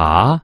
다